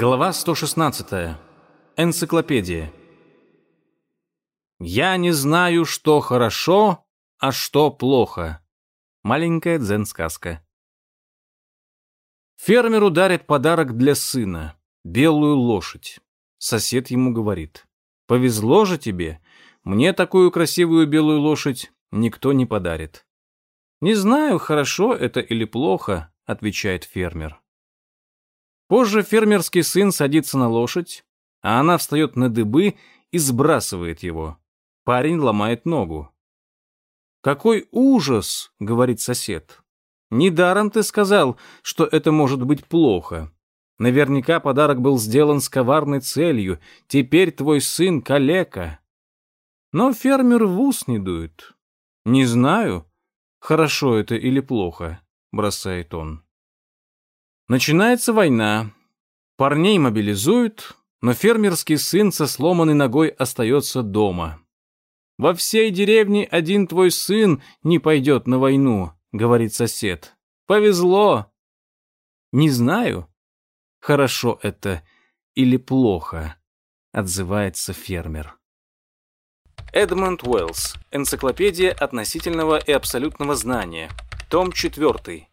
Глава 116. Энциклопедия. Я не знаю, что хорошо, а что плохо. Маленькая дзен-сказка. Фермеру дарит подарок для сына — белую лошадь. Сосед ему говорит, «Повезло же тебе, мне такую красивую белую лошадь никто не подарит». «Не знаю, хорошо это или плохо», — отвечает фермер. Позже фермерский сын садится на лошадь, а она встает на дыбы и сбрасывает его. Парень ломает ногу. «Какой ужас!» — говорит сосед. «Недаром ты сказал, что это может быть плохо. Наверняка подарок был сделан с коварной целью. Теперь твой сын калека». Но фермер в ус не дует. «Не знаю, хорошо это или плохо», — бросает он. Начинается война. Парней мобилизуют, но фермерский сын со сломанной ногой остается дома. «Во всей деревне один твой сын не пойдет на войну», — говорит сосед. «Повезло». «Не знаю, хорошо это или плохо», — отзывается фермер. Эдмонд Уэллс. Энциклопедия относительного и абсолютного знания. Том 4.